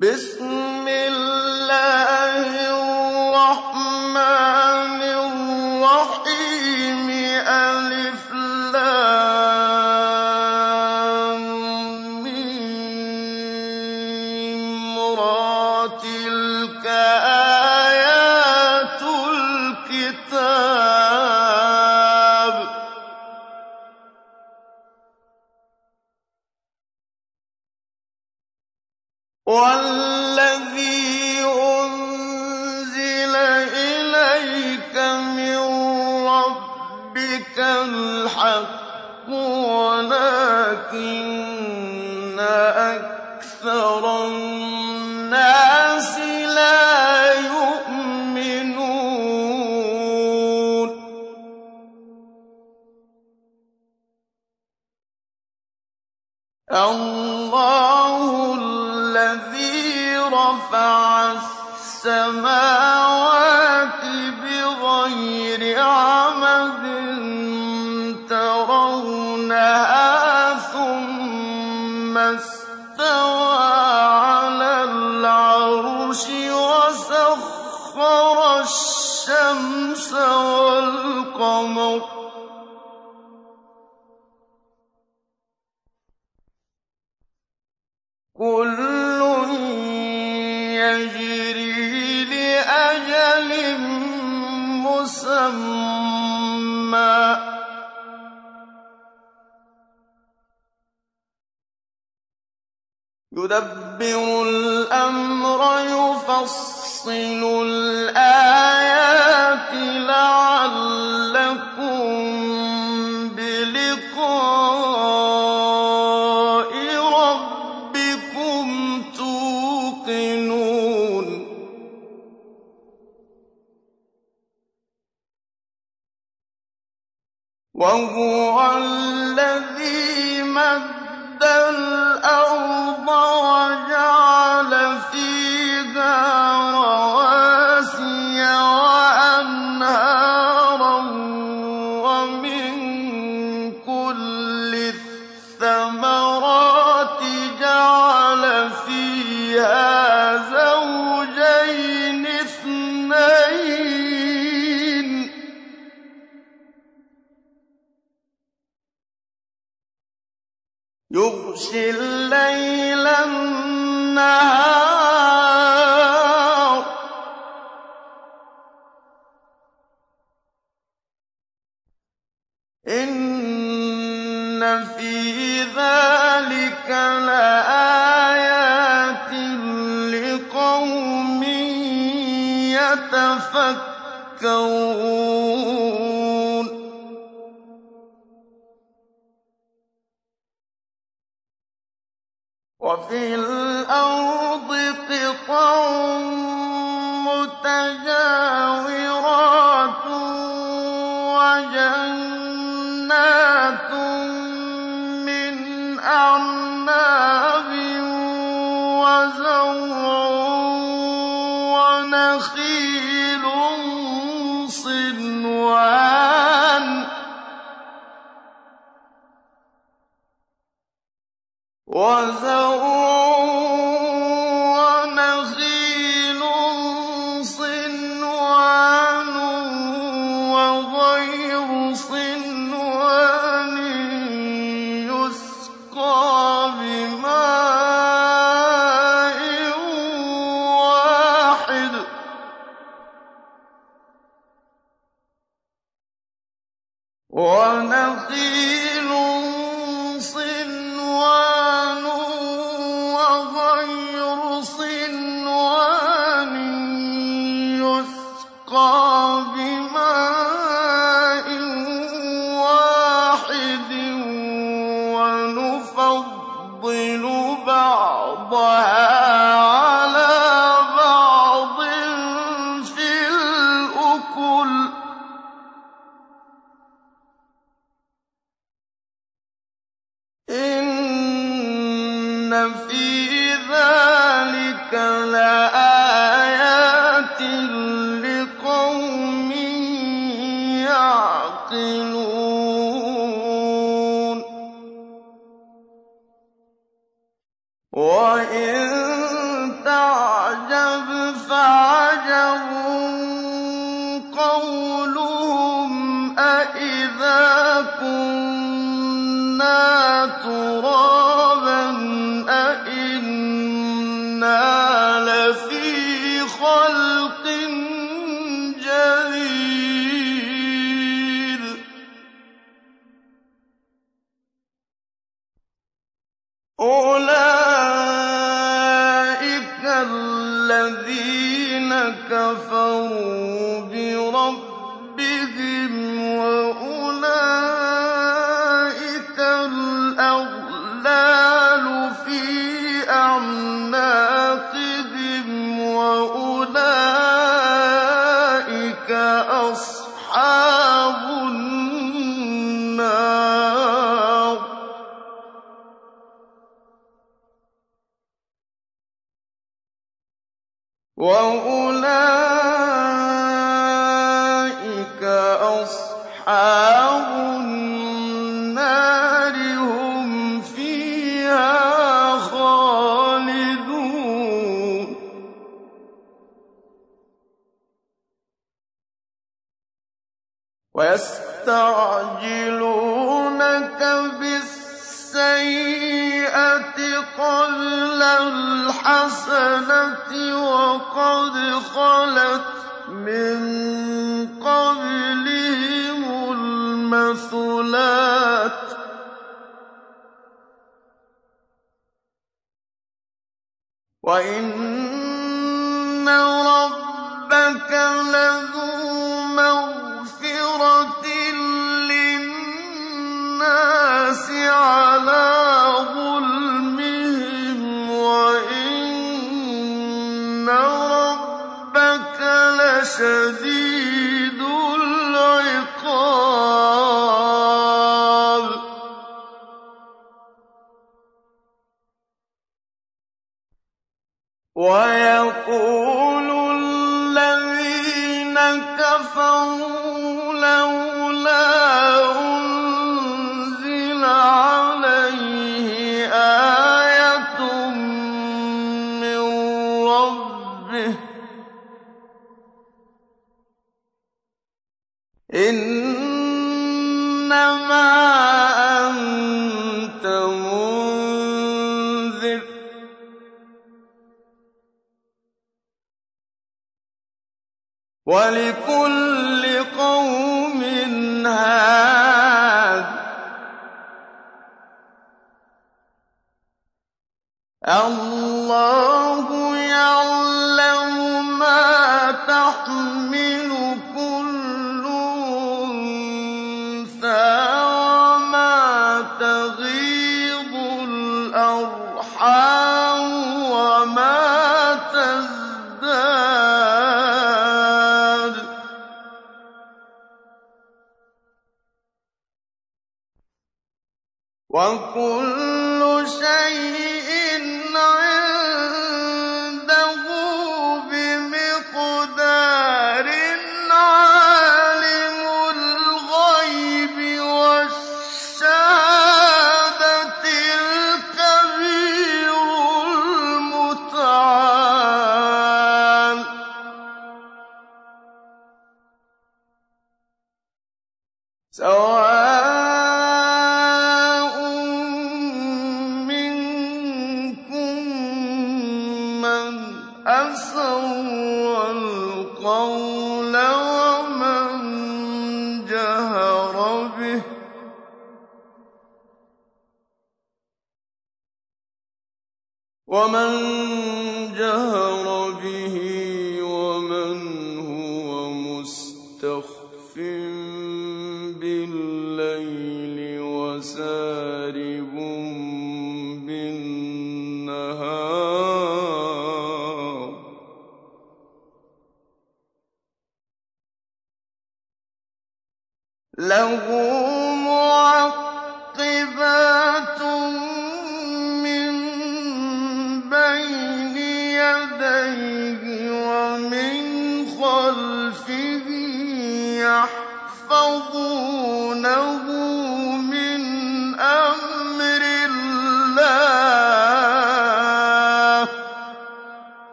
بسم الله والشمس والقمر. كل يجري لأجل مسمى. يدبر الأمر يفصل الآيات. يُرْسِلْ وَإِن تَعْجَبْ فَعَجَبٌ قَوْلُهُمْ أَإِذَا كُنَّا تُرَابًا ويستعجلونك بالسيئة قبل الحسنة وقد خلت من قبلهم المثلات. وإن ربك لذو مغفرة إنما أنت منذر. ولي So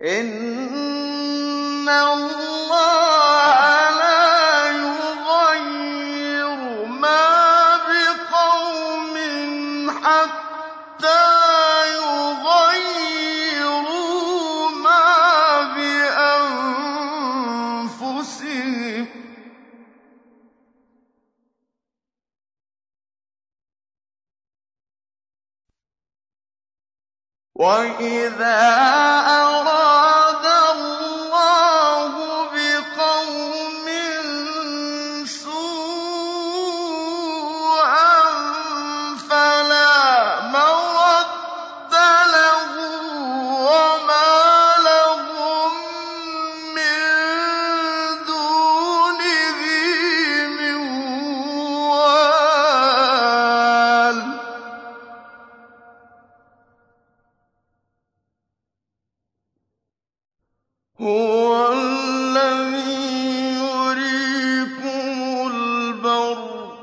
إن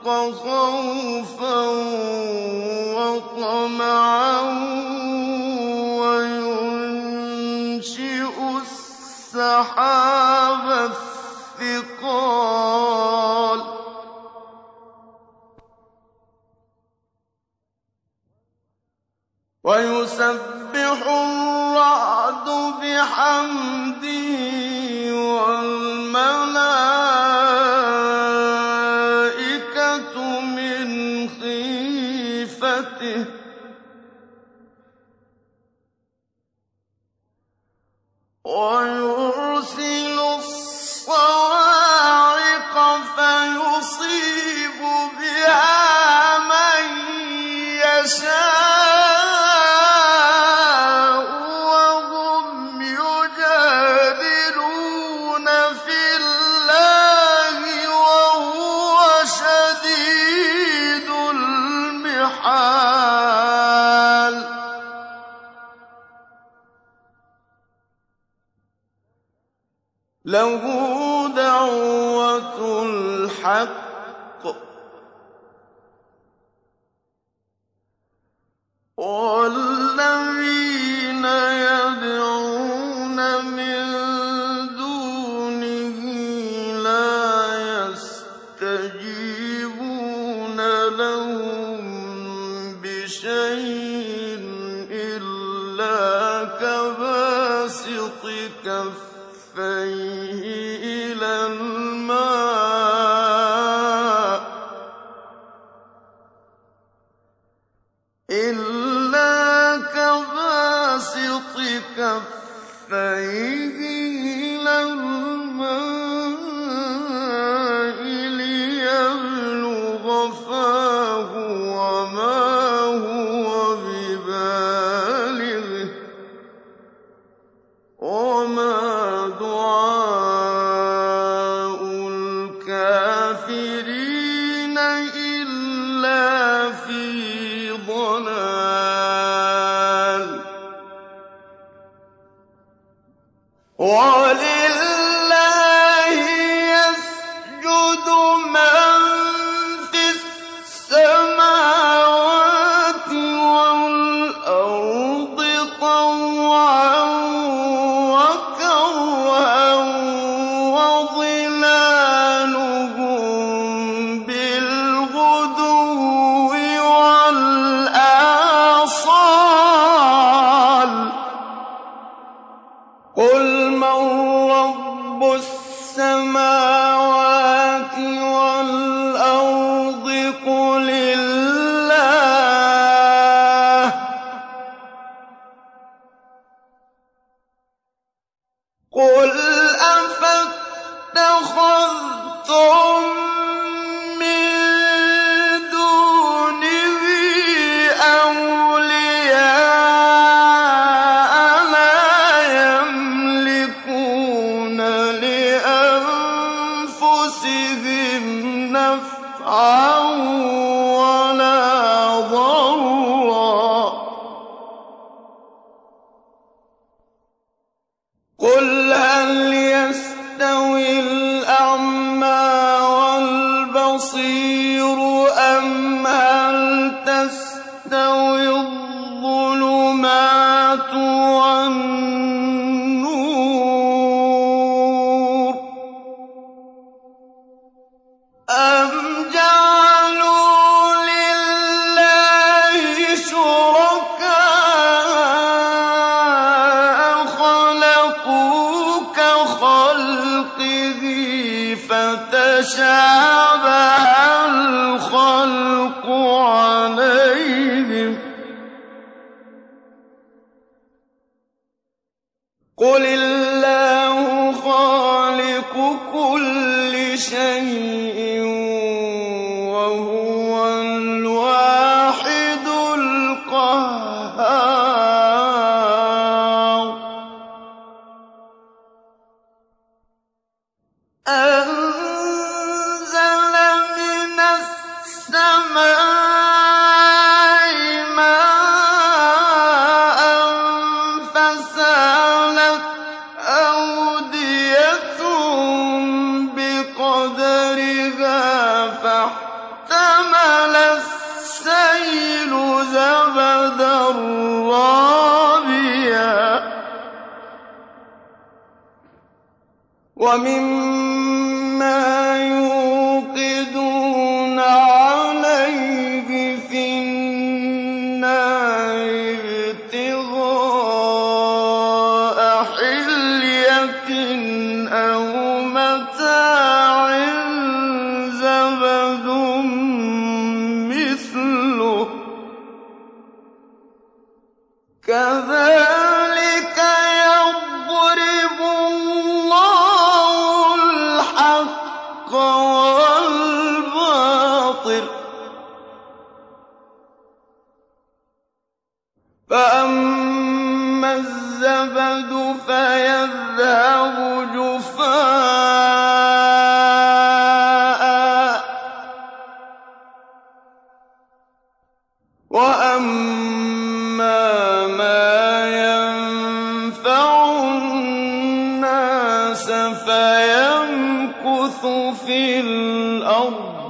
خوفا وطمعا وينشئ السحاب الثقال. ويسبح الرعد بحمده الحق. ولم see فاحتمل السيل زبدا رابيا ومما في الأرض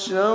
ويخشون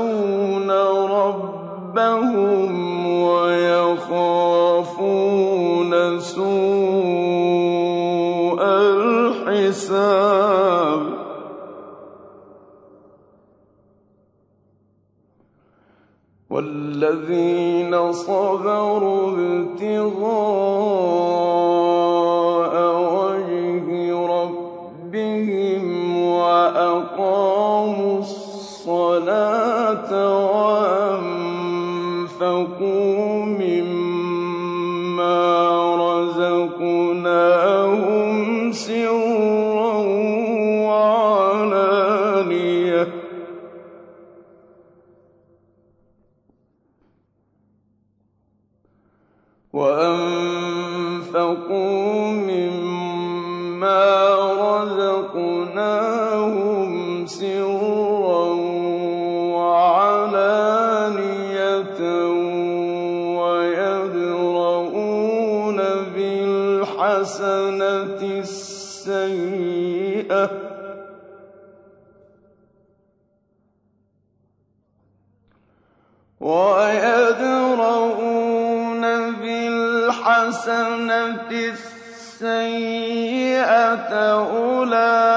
بِالْحَسَنَةِ السَّيِّئَةَ أُولَٰئِكَ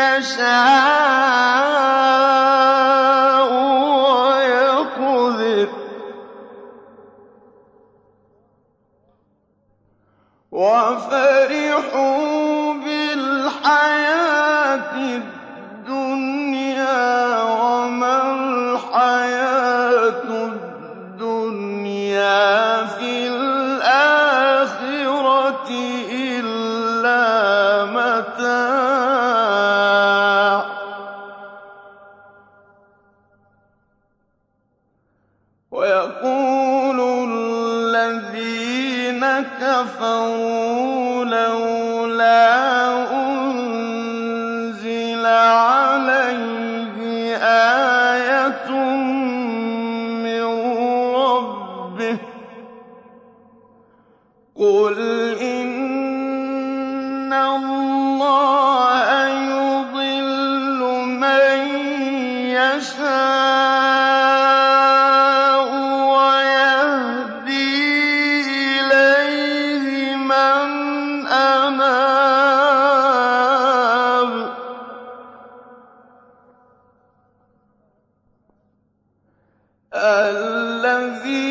يَشَاءُ الذي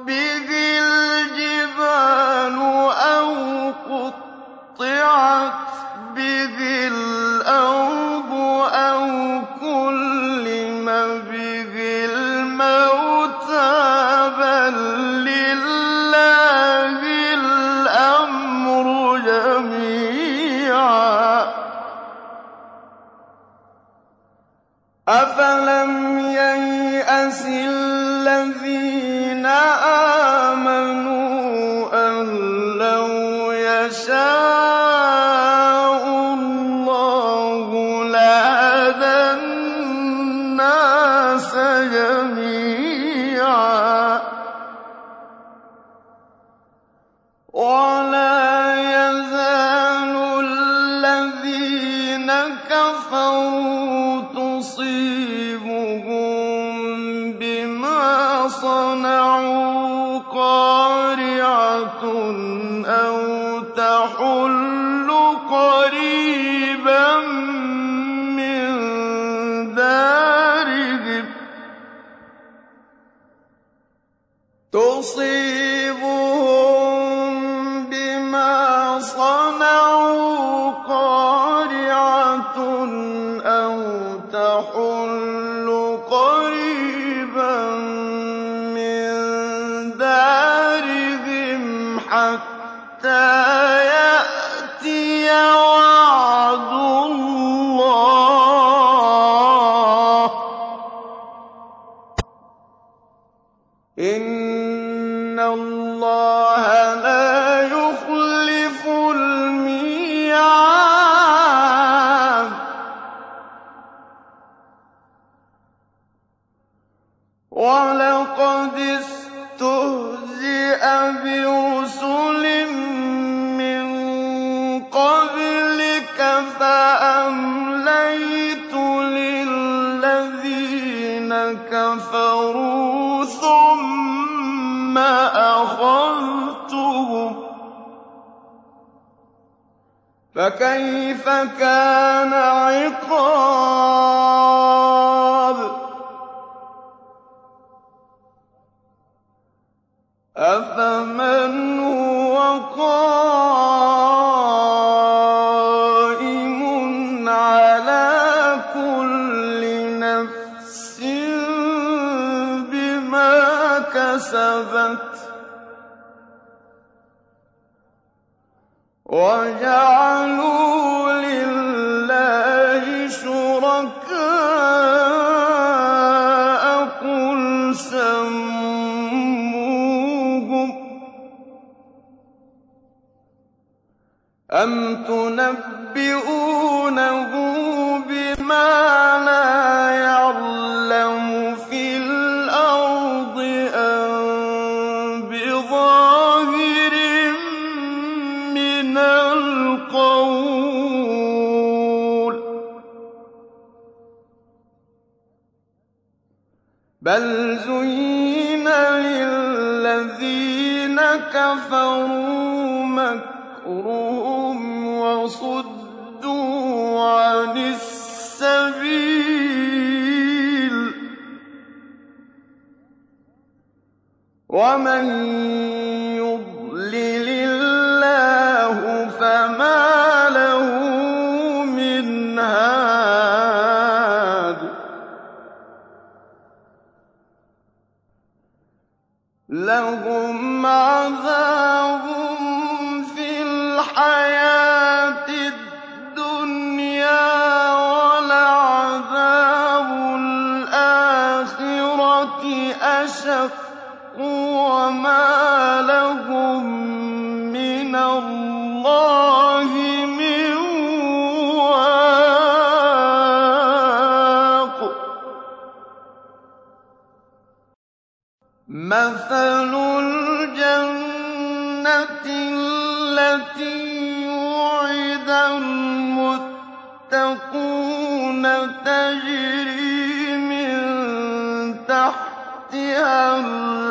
رَبِّهِ تصيب فكيف كان عقاب؟ أفمن هو كَفَرُوا مَكْرُهُمْ وَصُدُّوا عَنِ السَّبِيلِ. وَمَن يُضْلِلِ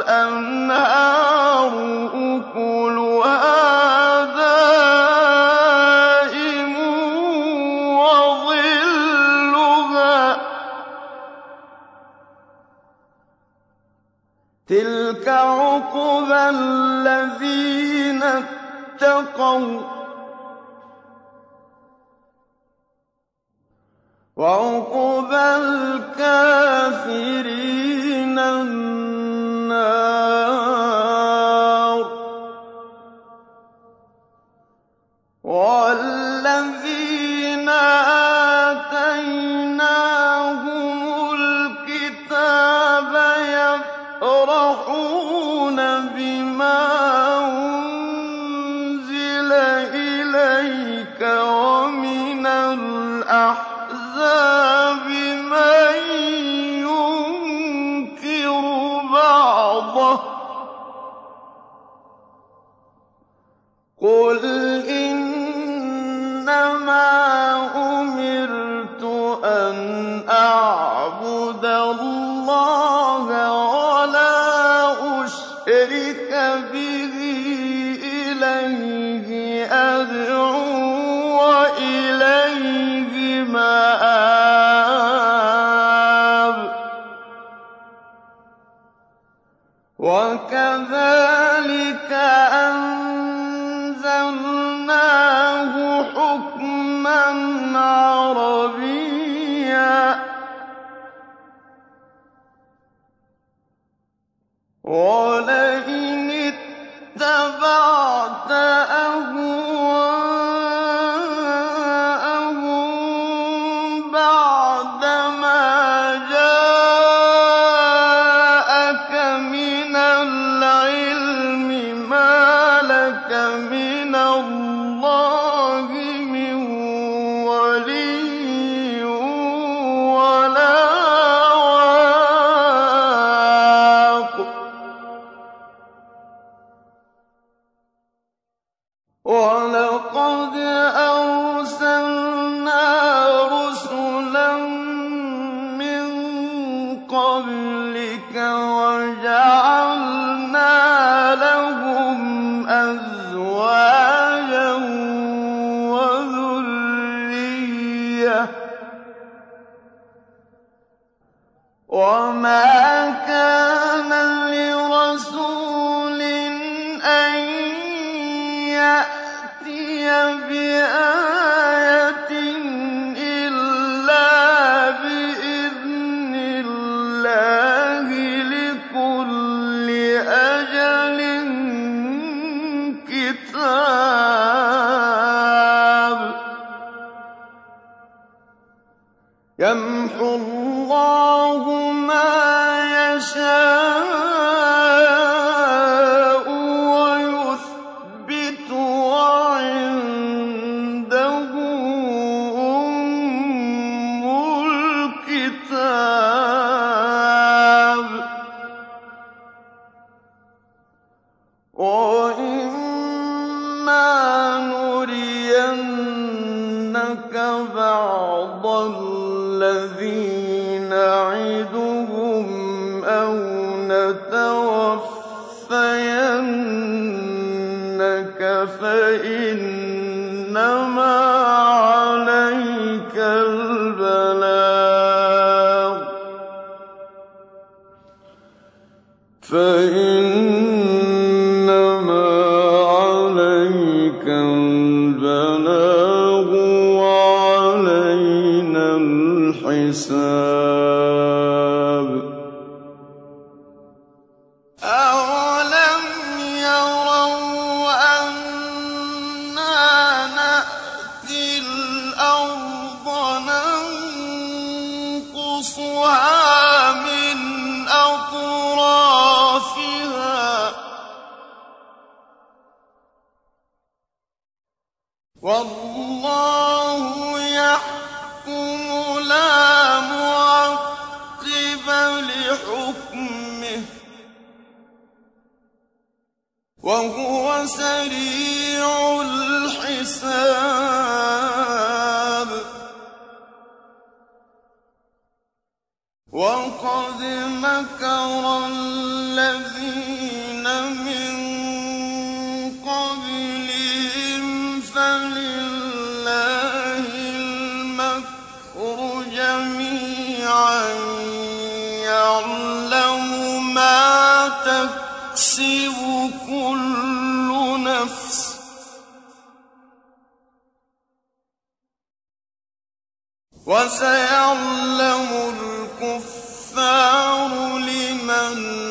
الْأَنْهَارُ أُكُلُهَا دَائِمٌ وَظِلُّهَا ۚ. تِلْكَ عُقْبَى الَّذِينَ اتَّقَوا ۖ. وَّعُقْبَى الْكَافِرِينَ وكذلك أنزلناه حكما عربيا. ولا فإنما عليك البلاغ وعلينا الحساب. ما تكسب كل نفس وسيعلم الكفار لمن